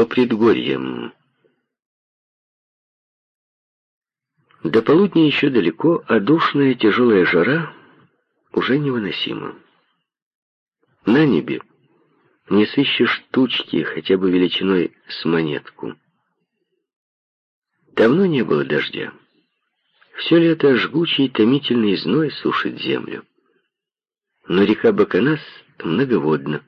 по предгорьям. До полудня еще далеко, а душная тяжелая жара уже невыносима. На небе не сыщешь тучки, хотя бы величиной с монетку. Давно не было дождя. Все лето жгучий томительный зной сушит землю. Но река Баканас многоводна.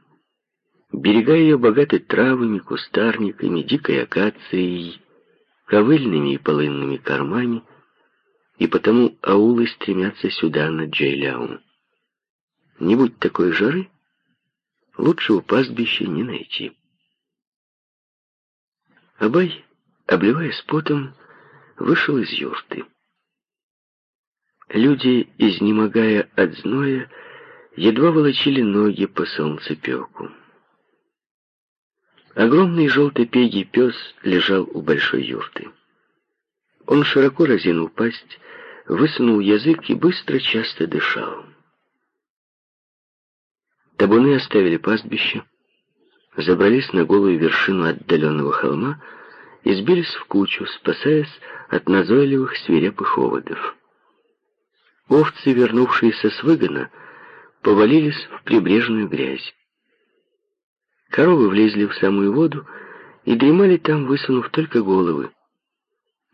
Берега ее богаты травами, кустарниками, дикой акацией, ковыльными и полынными кормами, и потому аулы стремятся сюда, на Джейляу. Не будь такой жары, лучшего пастбища не найти. Абай, обливаясь потом, вышел из юрты. Люди, изнемогая от зноя, едва волочили ноги по солнцепеку. Огромный желтопегий пес лежал у большой юрты. Он широко разинул пасть, высунул язык и быстро, часто дышал. Табуны оставили пастбище, забрались на голую вершину отдаленного холма и сбились в кучу, спасаясь от назойливых свирепых оводов. Овцы, вернувшиеся с выгона, повалились в прибрежную грязь. Коровы влезли в самую воду и дремали там, высунув только головы.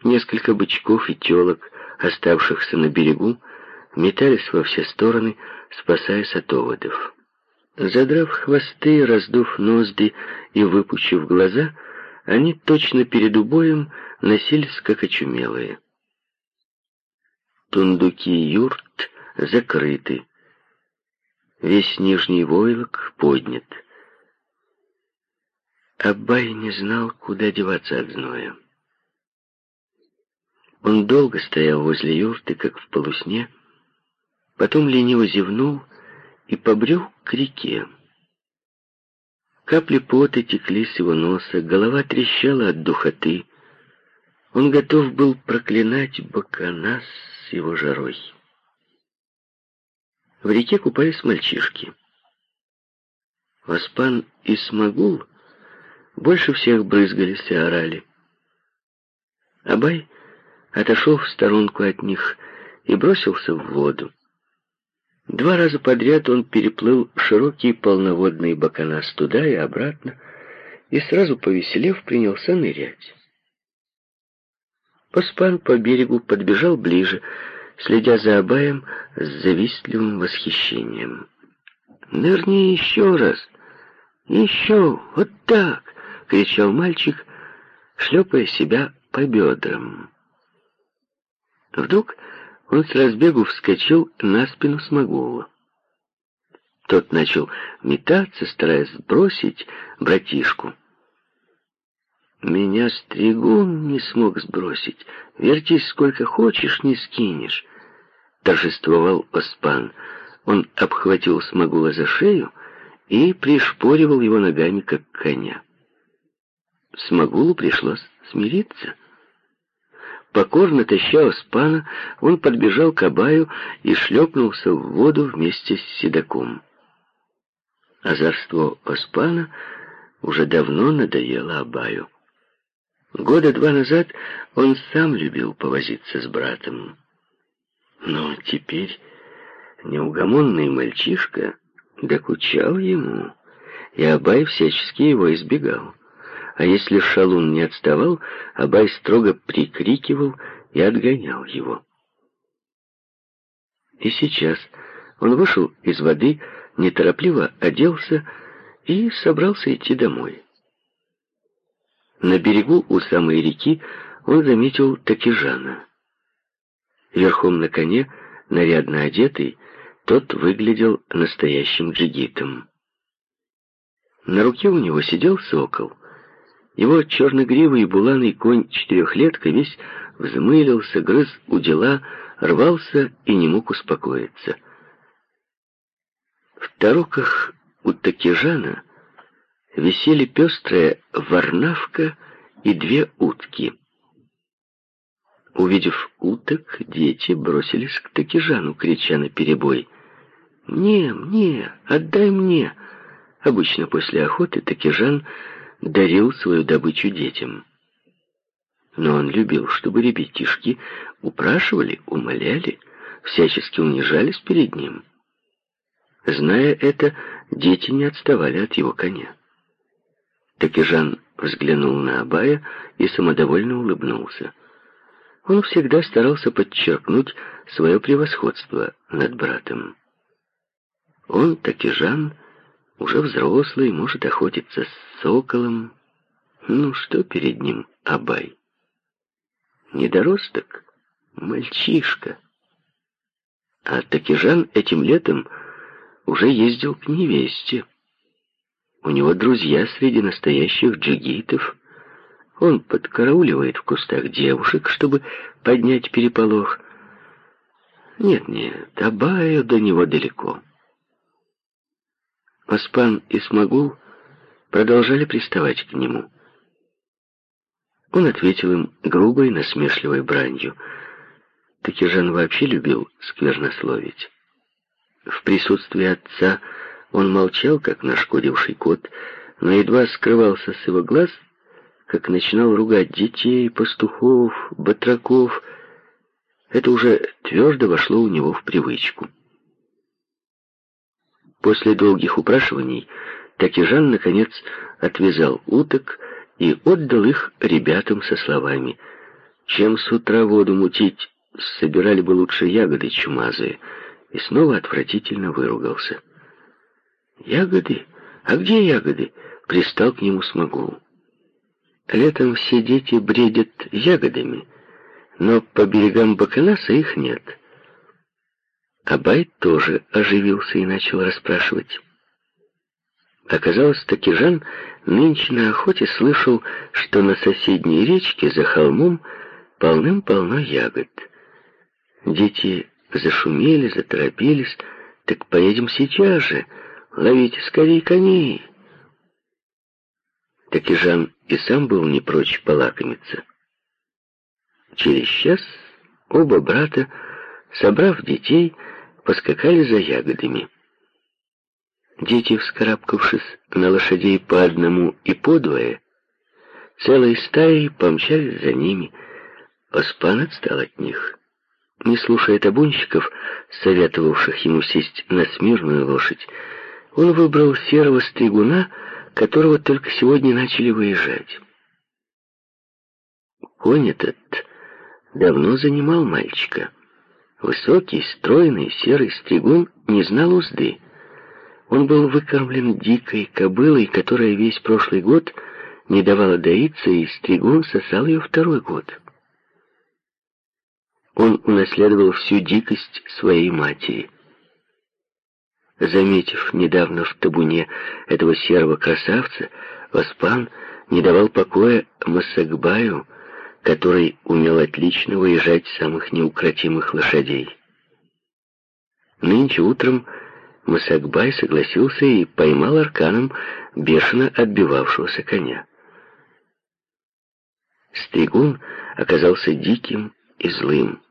Несколько бычков и телок, оставшихся на берегу, метались во все стороны, спасаясь от оводов. Задрав хвосты, раздув ноздри и выпучив глаза, они точно перед убоем носились, как очумелые. Тундуки юрт закрыты. Весь нижний войлок поднят. Абай не знал, куда деваться от зноя. Он долго стоял возле юрты, как в полусне, потом лениво зевнул и побрел к реке. Капли пота текли с его носа, голова трещала от духоты. Он готов был проклинать Баканас с его жарой. В реке купались мальчишки. Воспан и Смогул больше всех брызгались и орали. Абай отошел в сторонку от них и бросился в воду. Два раза подряд он переплыл широкий полноводный баканас туда и обратно, и сразу повеселев, принялся нырять. Поспан по берегу подбежал ближе, следя за Абаем с завистливым восхищением. «Нырни еще раз! Еще! Вот так!» — кричал мальчик, шлепая себя по бедрам. Вдруг он с разбегу вскочил на спину Смогулова. Тот начал метаться, стараясь сбросить братишку. Меня стригун не смог сбросить. Вертись сколько хочешь, не скинешь. Торжествовал Оспан. Он обхватил Смогула за шею и пришпоривал его ногами, как коня. Смогулу пришлось смириться. Покорно таща Оспана, он подбежал к Абаю и шлепнулся в воду вместе с седаком. Озорство Оспана уже давно надоело Абаю. Года два назад он сам любил повозиться с братом. Но теперь неугомонный мальчишка докучал ему, и Абай всячески его избегал. А если шалун не отставал, Абай строго прикрикивал и отгонял его. И сейчас он вышел из воды, неторопливо оделся и собрался идти домой. На берегу у самой реки он заметил Такижана. Верхом на коне, нарядно одетый, тот выглядел настоящим джигитом. На руке у него сидел сокол. Его черногривый буланый конь четырехлетка весь взмылился, грыз у дела, рвался и не мог успокоиться. В тароках у Такижана висели пестрая варнавка и две утки. Увидев уток, дети бросились к Такижану, крича на перебой. «Мне, мне, отдай мне!» Обычно после охоты Такижан дарил свою добычу детям. Но он любил, чтобы ребятишки упрашивали, умоляли, всячески унижались перед ним. Зная это, дети не отставали от его коня. Так и Жан взглянул на Абая и самодовольно улыбнулся. Он всегда старался подчеркнуть свое превосходство над братом. Он, так и Жан, уже взрослый, может охотиться с соколом. Ну, что перед ним Абай? Недоросток, мальчишка. А Такижан этим летом уже ездил к невесте. У него друзья среди настоящих джигитов. Он подкарауливает в кустах девушек, чтобы поднять переполох. Нет-нет, Абаю до него далеко. Оспан и Смогул продолжали приставать к нему. Он ответил им грубой, насмешливой бранью. Такижан вообще любил сквернословить. В присутствии отца он молчал, как нашкодивший кот, но едва скрывался с его глаз, как начинал ругать детей, пастухов, батраков. Это уже твердо вошло у него в привычку. После долгих упрашиваний Такижан, наконец, отвязал уток и отдал их ребятам со словами «Чем с утра воду мутить, собирали бы лучше ягоды чумазые», и снова отвратительно выругался. «Ягоды? А где ягоды?» — пристал к нему смогу. Летом все дети бредят ягодами, но по берегам Баканаса их нет. Абай тоже оживился и начал расспрашивать. Оказалось, таки Жан нынче на охоте слышал, что на соседней речке за холмом полным-полно ягод. Дети зашумели, заторопились. «Так поедем сейчас же, ловите скорее коней!» Так и Жан и сам был не прочь полакомиться. Через час оба брата, собрав детей, поскакали за ягодами. Дети, вскарабкавшись на лошадей по одному и по двое, целой стаей помчались за ними. Оспан отстал от них. Не слушая табунщиков, советовавших ему сесть на смирную лошадь, он выбрал серого стригуна, которого только сегодня начали выезжать. Конь этот давно занимал мальчика. Высокий, стройный, серый стригун не знал узды. Он был выкормлен дикой кобылой, которая весь прошлый год не давала доиться, и стригун сосал ее второй год. Он унаследовал всю дикость своей матери. Заметив недавно в табуне этого серого красавца, Оспан не давал покоя Масакбаю, который умел отлично выезжать самых неукротимых лошадей. Нынче утром Масакбай согласился и поймал арканом бешено отбивавшегося коня. Стригун оказался диким и злым.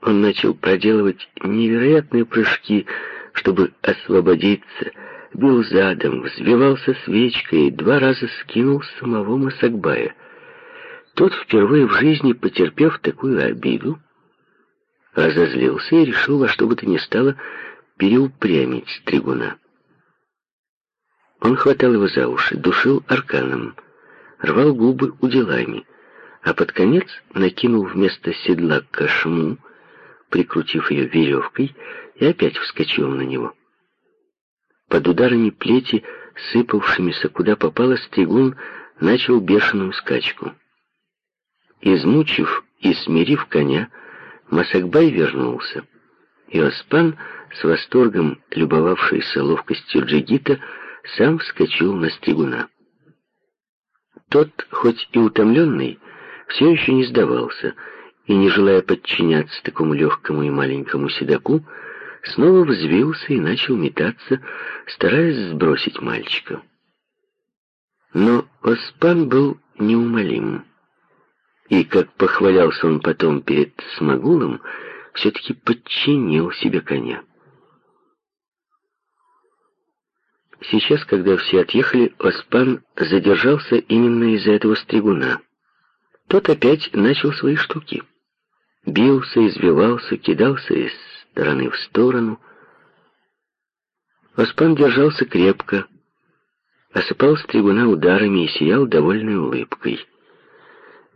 Он начал проделывать невероятные прыжки, чтобы освободиться, бил задом, взвивался свечкой и два раза скинул самого Масакбая. Тот, впервые в жизни потерпев такую обиду, разозлился и решил во что бы то ни стало переупрямить стригуна. Он хватал его за уши, душил арканом, рвал губы уделами, а под конец накинул вместо седла кошму, прикрутив ее веревкой, и опять вскочил на него. Под ударами плети, сыпавшимися куда попало, стригун начал бешеную скачку. Измучив и смирив коня, Масакбай вернулся. И Оспан, с восторгом любовавшийся ловкостью джигита, сам вскочил на стригуна. Тот, хоть и утомленный, все еще не сдавался, и, не желая подчиняться такому легкому и маленькому седаку, снова взвился и начал метаться, стараясь сбросить мальчика. Но Оспан был неумолим. И, как похвалялся он потом перед Смогулом, все-таки подчинил себе коня. Сейчас, когда все отъехали, Оспан задержался именно из-за этого стригуна. Тот опять начал свои штуки. Бился, извивался, кидался из стороны в сторону. Оспан держался крепко, осыпал стригуна ударами и сиял довольной улыбкой.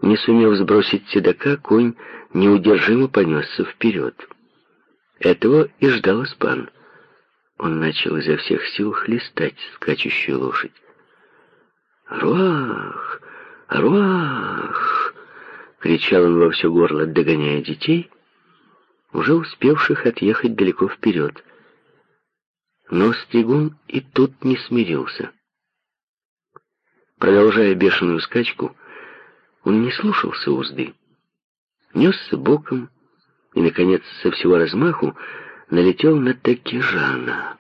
Не сумев сбросить седока, конь неудержимо понесся вперед. Этого и ждал Оспан. Он начал изо всех сил хлестать скачущую лошадь. «Руах! Руах!» — кричал он во все горло, догоняя детей, уже успевших отъехать далеко вперед. Но Стригун и тут не смирился. Продолжая бешеную скачку, он не слушался узды. Несся боком и, наконец, со всего размаху налетел на Такижана.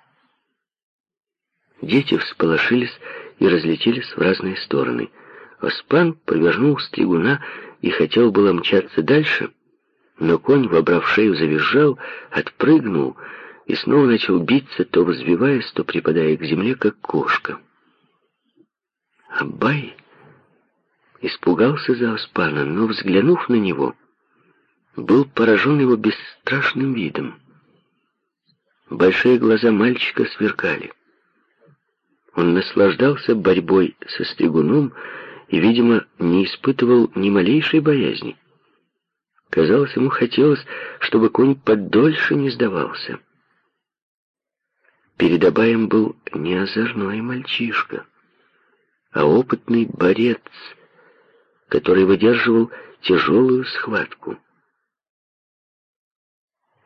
Дети всполошились и разлетелись в разные стороны. Оспан повернул стригуна и хотел было мчаться дальше, но конь, вобрав шею, завизжал, отпрыгнул и снова начал биться, то возвиваясь, то припадая к земле, как кошка. Абай испугался за Оспана, но, взглянув на него, был поражен его бесстрашным видом. Большие глаза мальчика сверкали. Он наслаждался борьбой со стригуном и, видимо, не испытывал ни малейшей боязни. Казалось, ему хотелось, чтобы конь подольше не сдавался. Перед Абаем был не озорной мальчишка, а опытный борец, который выдерживал тяжелую схватку.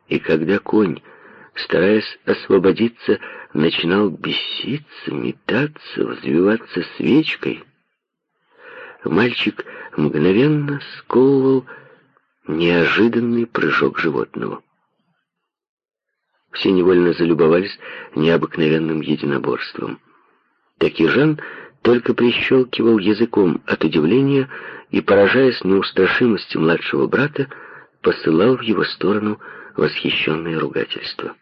И когда конь стараясь освободиться, начинал беситься, метаться, взвиваться свечкой. Мальчик мгновенно сковывал неожиданный прыжок животного. Все невольно залюбовались необыкновенным единоборством. Такижан только прищелкивал языком от удивления и, поражаясь неустрашимости младшего брата, посылал в его сторону восхищенное ругательство.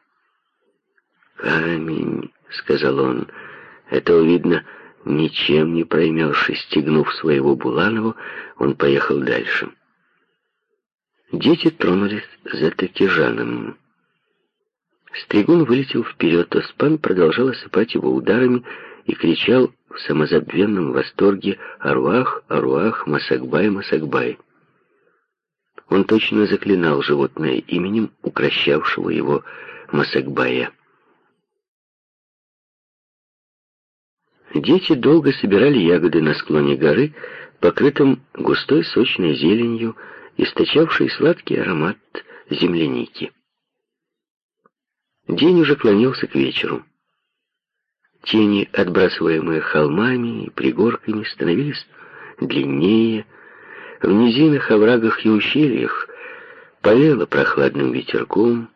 «Камень», — сказал он, — «этого, видно, ничем не проймешь». И, стегнув своего Буланова, он поехал дальше. Дети тронулись за Такижаном. Стригун вылетел вперед, а Спан продолжал осыпать его ударами и кричал в самозабвенном восторге «Аруах, Аруах, Масакбай, Масакбай». Он точно заклинал животное именем, укращавшего его Масакбая. Дети долго собирали ягоды на склоне горы, покрытым густой сочной зеленью, источавшей сладкий аромат земляники. День уже клонился к вечеру. Тени, отбрасываемые холмами и пригорками, становились длиннее. В низинах, оврагах и ущельях повело прохладным ветерком.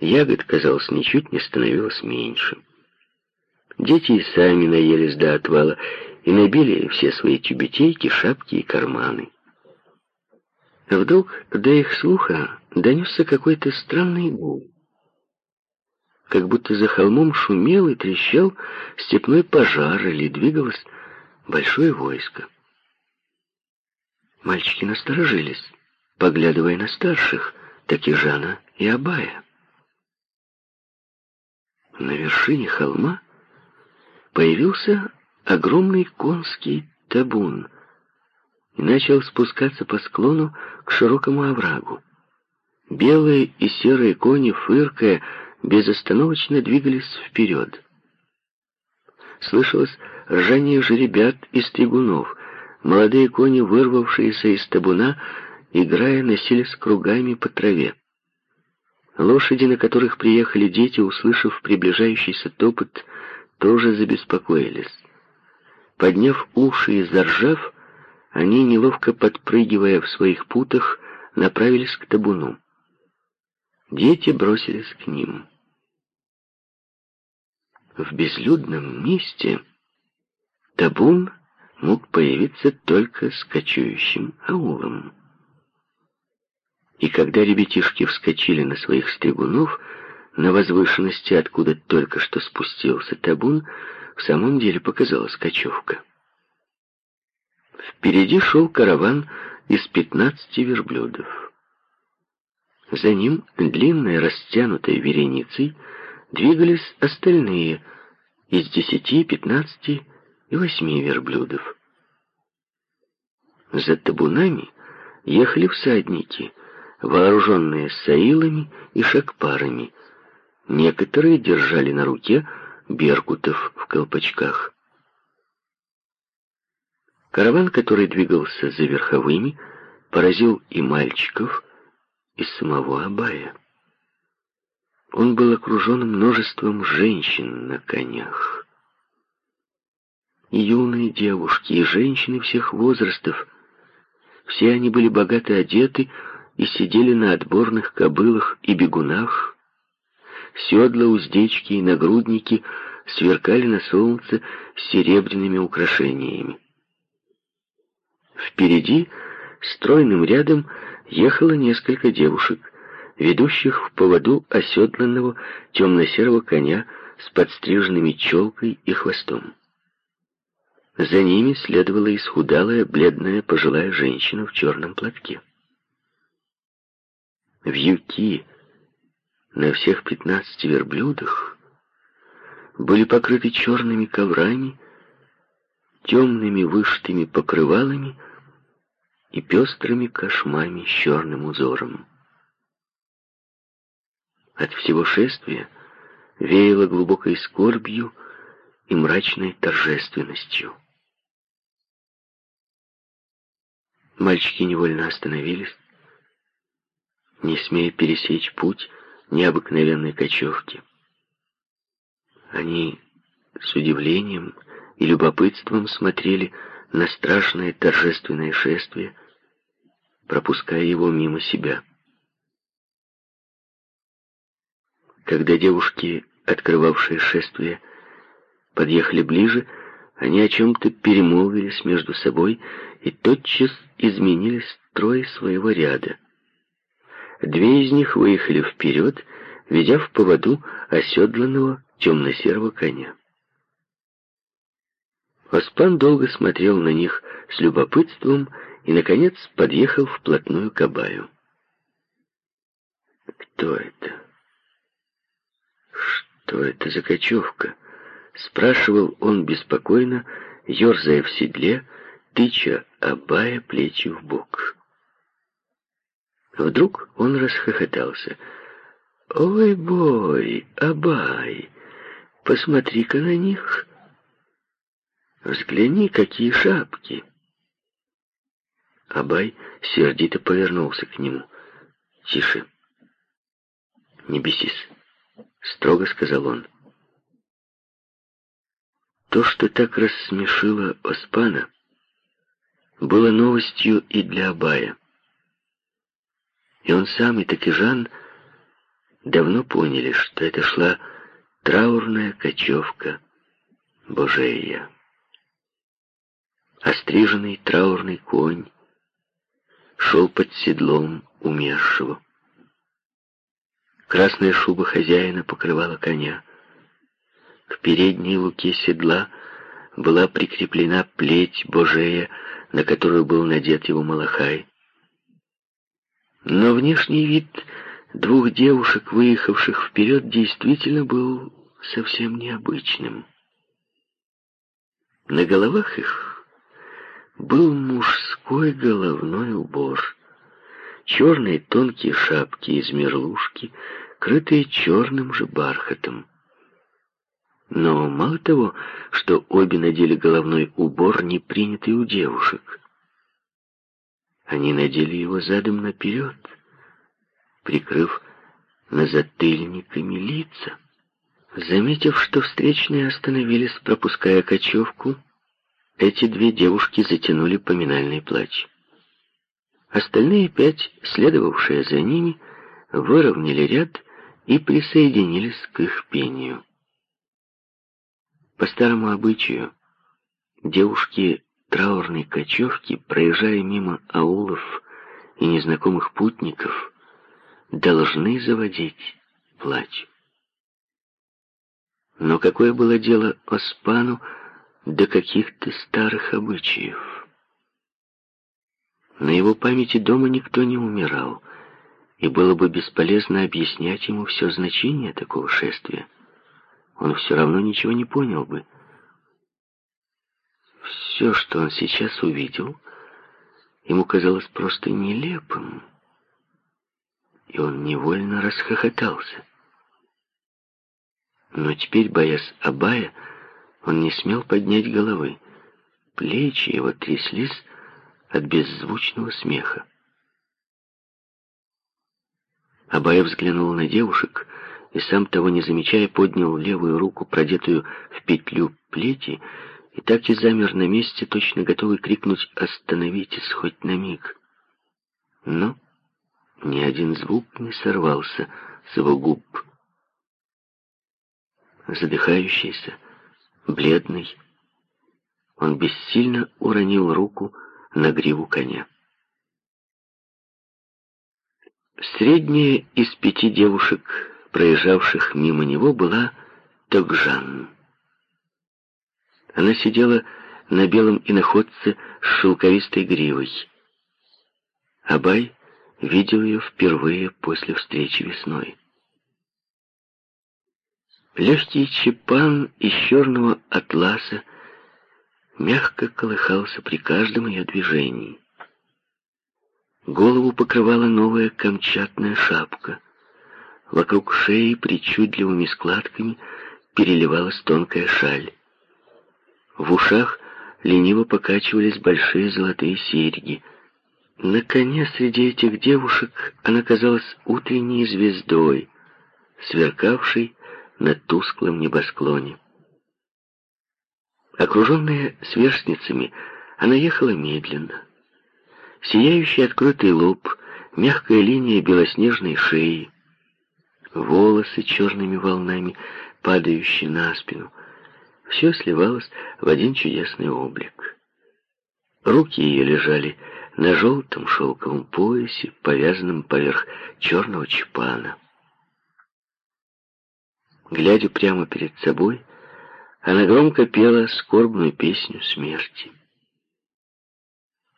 Ягод, казалось, ничуть не становилось меньше. Дети и сами наелись до отвала и набили все свои тюбетейки, шапки и карманы. Вдруг до их слуха донесся какой-то странный гул. Как будто за холмом шумел и трещал степной пожар или двигалось большое войско. Мальчики насторожились, поглядывая на старших, Такижана и Абая. На вершине холма появился огромный конский табун и начал спускаться по склону к широкому оврагу. Белые и серые кони, фыркая, безостановочно двигались вперед. Слышалось ржание жеребят и стригунов. Молодые кони, вырвавшиеся из табуна, играя, носились кругами по траве. Лошади, на которых приехали дети, услышав приближающийся топот, тоже забеспокоились. Подняв уши и заржав, они, неловко подпрыгивая в своих путах, направились к табуну. Дети бросились к ним. В безлюдном месте табун мог появиться только с кочующим аулом. И когда ребятишки вскочили на своих стригунов, на возвышенности, откуда только что спустился табун, в самом деле показалась кочевка. Впереди шел караван из пятнадцати верблюдов. За ним длинной растянутой вереницей двигались остальные из десяти, пятнадцати и восьми верблюдов. За табунами ехали всадники, вооруженные саилами и шакпарами. Некоторые держали на руке беркутов в колпачках. Караван, который двигался за верховыми, поразил и мальчиков, и самого Абая. Он был окружен множеством женщин на конях. И юные девушки, и женщины всех возрастов. Все они были богато одеты и сидели на отборных кобылах и бегунах. Седла, уздечки и нагрудники сверкали на солнце серебряными украшениями. Впереди, стройным рядом, ехало несколько девушек, ведущих в поводу оседланного темно-серого коня с подстриженными челкой и хвостом. За ними следовала исхудалая, бледная, пожилая женщина в черном платке. Вьюки на всех пятнадцати верблюдах были покрыты черными коврами, темными вышитыми покрывалами и пестрыми кошмами с черным узором. От всего шествия веяло глубокой скорбью и мрачной торжественностью. Мальчики невольно остановились, не смея пересечь путь необыкновенной кочевки. Они с удивлением и любопытством смотрели на страшное торжественное шествие, пропуская его мимо себя. Когда девушки, открывавшие шествие, подъехали ближе, они о чем-то перемолвились между собой и тотчас изменили строй своего ряда. Две из них выехали вперед, ведя в поводу оседланного темно-серого коня. Оспан долго смотрел на них с любопытством и, наконец, подъехал вплотную к Абаю. «Кто это? Что это за кочевка?» — спрашивал он беспокойно, ерзая в седле, тыча Абая плечи в бок. Вдруг он расхохотался. «Ой, бой, Абай, посмотри-ка на них!» Взгляни, какие шапки!» Абай сердито повернулся к нему. «Тише! Не бесись!» — строго сказал он. То, что так рассмешило Оспана, было новостью и для Абая. И он сам, и Такижан давно поняли, что это шла траурная кочевка Божея остриженный траурный конь шел под седлом умершего. Красная шуба хозяина покрывала коня. К передней луке седла была прикреплена плеть Божея, на которую был надет его малахай. Но внешний вид двух девушек, выехавших вперед, действительно был совсем необычным. На головах их был мужской головной убор. Черные тонкие шапки из мерлушки, крытые черным же бархатом. Но мало того, что обе надели головной убор, не принятый у девушек. Они надели его задом наперед, прикрыв назатыльниками лица. Заметив, что встречные остановились, пропуская кочевку, эти две девушки затянули поминальный плач. Остальные пять, следовавшие за ними, выровняли ряд и присоединились к их пению. По старому обычаю, девушки траурной кочевки, проезжая мимо аулов и незнакомых путников, должны заводить плач. Но какое было дело Оспану до каких-то старых обычаев? На его памяти дома никто не умирал, и было бы бесполезно объяснять ему все значение такого шествия. Он все равно ничего не понял бы. Все, что он сейчас увидел, ему казалось просто нелепым, и он невольно расхохотался. Но теперь, боясь Абая, он не смел поднять головы. Плечи его тряслись от беззвучного смеха. Абая взглянул на девушек и, сам того не замечая, поднял левую руку, продетую в петлю плети, и так и замер на месте, точно готовый крикнуть «Остановитесь хоть на миг!». Но ни один звук не сорвался с его губ. Задыхающийся, бледный, он бессильно уронил руку на гриву коня. Средняя из пяти девушек, проезжавших мимо него, была Тогжан. Она сидела на белом иноходце с шелковистой гривой. Абай видел ее впервые после встречи весной. Легкий чепан из черного атласа мягко колыхался при каждом ее движении. Голову покрывала новая камчатная шапка. Вокруг шеи причудливыми складками переливалась тонкая шаль. В ушах лениво покачивались большие золотые серьги. На коне среди этих девушек она казалась утренней звездой, сверкавшей на тусклом небосклоне. Окруженная сверстницами, она ехала медленно. Сияющий открытый лоб, мягкая линия белоснежной шеи, волосы черными волнами, падающие на спину. Все сливалось в один чудесный облик. Руки ее лежали на желтом шелковом поясе, повязанном поверх черного чепана. Глядя прямо перед собой, она громко пела скорбную песню смерти.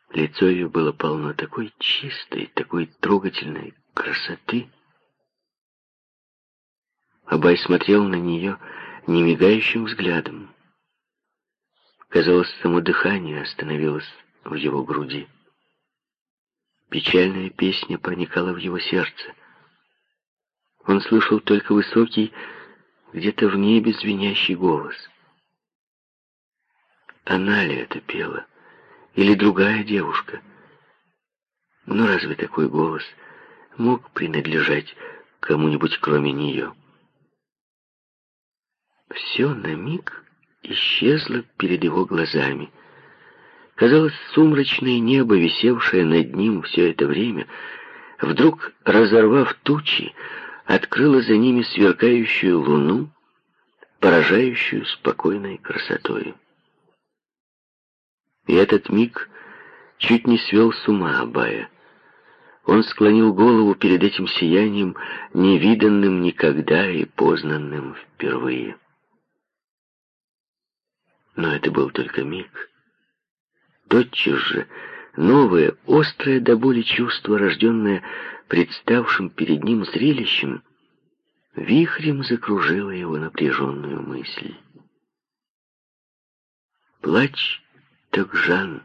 Лицо ее было полно такой чистой, такой трогательной красоты. Абай смотрел на нее немигающим взглядом. Казалось, само дыхание остановилось в его груди. Печальная песня проникала в его сердце. Он слышал только высокий, где-то в небе звенящий голос. Она ли это пела? или другая девушка. Но разве такой голос мог принадлежать кому-нибудь кроме нее? Все на миг исчезло перед его глазами. Казалось, сумрачное небо, висевшее над ним все это время, вдруг, разорвав тучи, открыло за ними сверкающую луну, поражающую спокойной красотой. И этот миг чуть не свел с ума Абая. Он склонил голову перед этим сиянием, невиданным никогда и познанным впервые. Но это был только миг. Тотчас же новое, острое до боли чувство, рожденное представшим перед ним зрелищем, вихрем закружило его напряженную мысль. Плач так Жан,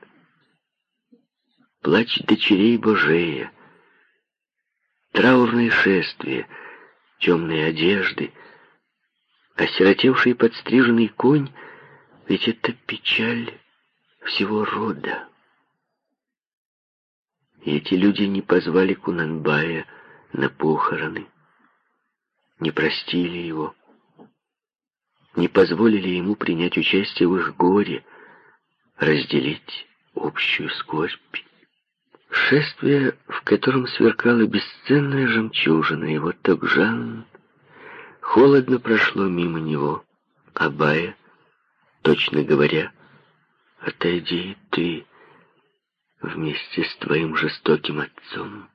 плач дочерей Божея, траурное шествие, темные одежды, осиротевший подстриженный конь, ведь это печаль всего рода. И эти люди не позвали Кунанбая на похороны, не простили его, не позволили ему принять участие в их горе, разделить общую скорбь. Шествие, в котором сверкала бесценная жемчужина, и вот так Жан холодно прошло мимо него, Абая, точно говоря, «Отойди ты вместе с твоим жестоким отцом.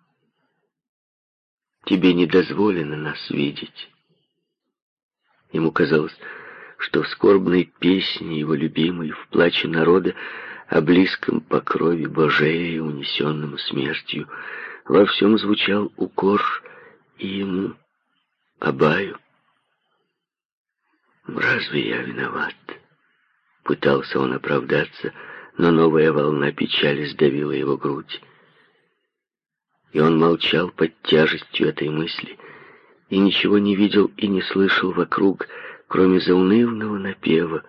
Тебе не дозволено нас видеть». Ему казалось, что в скорбной песне его любимой, в плаче народа, о близком по крови Божее, унесенном смертью, во всем звучал укор и ему, Абаю. «Разве я виноват?» Пытался он оправдаться, но новая волна печали сдавила его грудь. И он молчал под тяжестью этой мысли, и ничего не видел и не слышал вокруг, кроме заунывного напева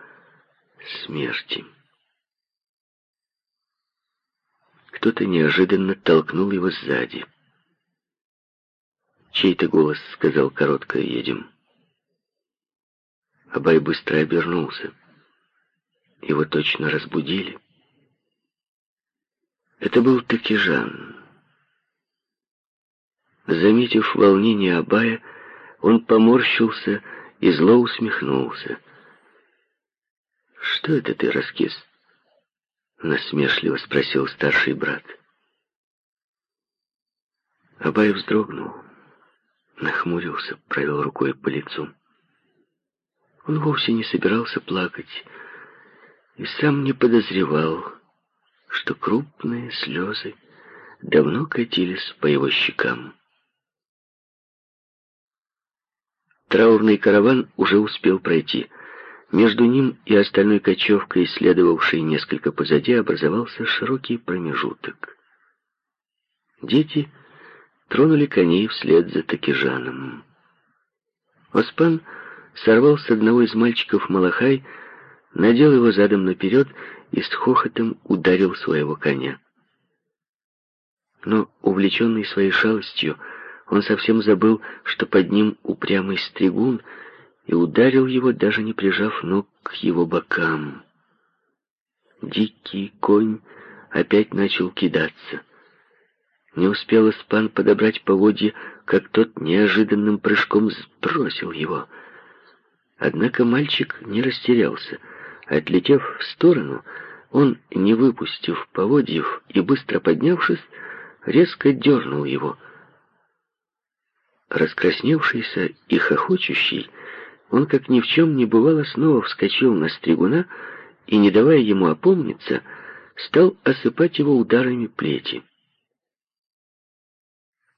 смерти. Кто-то неожиданно толкнул его сзади. Чей-то голос сказал коротко «Едем». Абай быстро обернулся. Его точно разбудили. Это был таки Жан. Заметив волнение Абая, он поморщился и зло усмехнулся. «Что это ты, Раскис?» Насмешливо спросил старший брат. Абай вздрогнул, нахмурился, провел рукой по лицу. Он вовсе не собирался плакать и сам не подозревал, что крупные слезы давно катились по его щекам. Траурный караван уже успел пройти. Между ним и остальной кочевкой, следовавшей несколько позади, образовался широкий промежуток. Дети тронули коней вслед за Такижаном. Оспан сорвал с одного из мальчиков малахай, надел его задом наперед и с хохотом ударил своего коня. Но, увлеченный своей шалостью, он совсем забыл, что под ним упрямый стригун, и ударил его, даже не прижав ног к его бокам. Дикий конь опять начал кидаться. Не успел Испан подобрать поводья, как тот неожиданным прыжком сбросил его. Однако мальчик не растерялся. Отлетев в сторону, он, не выпустив поводьев и быстро поднявшись, резко дернул его — Раскрасневшийся и хохочущий, он, как ни в чем не бывало, снова вскочил на стригуна и, не давая ему опомниться, стал осыпать его ударами плети.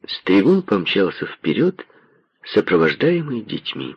Стригун помчался вперед, сопровождаемый детьми.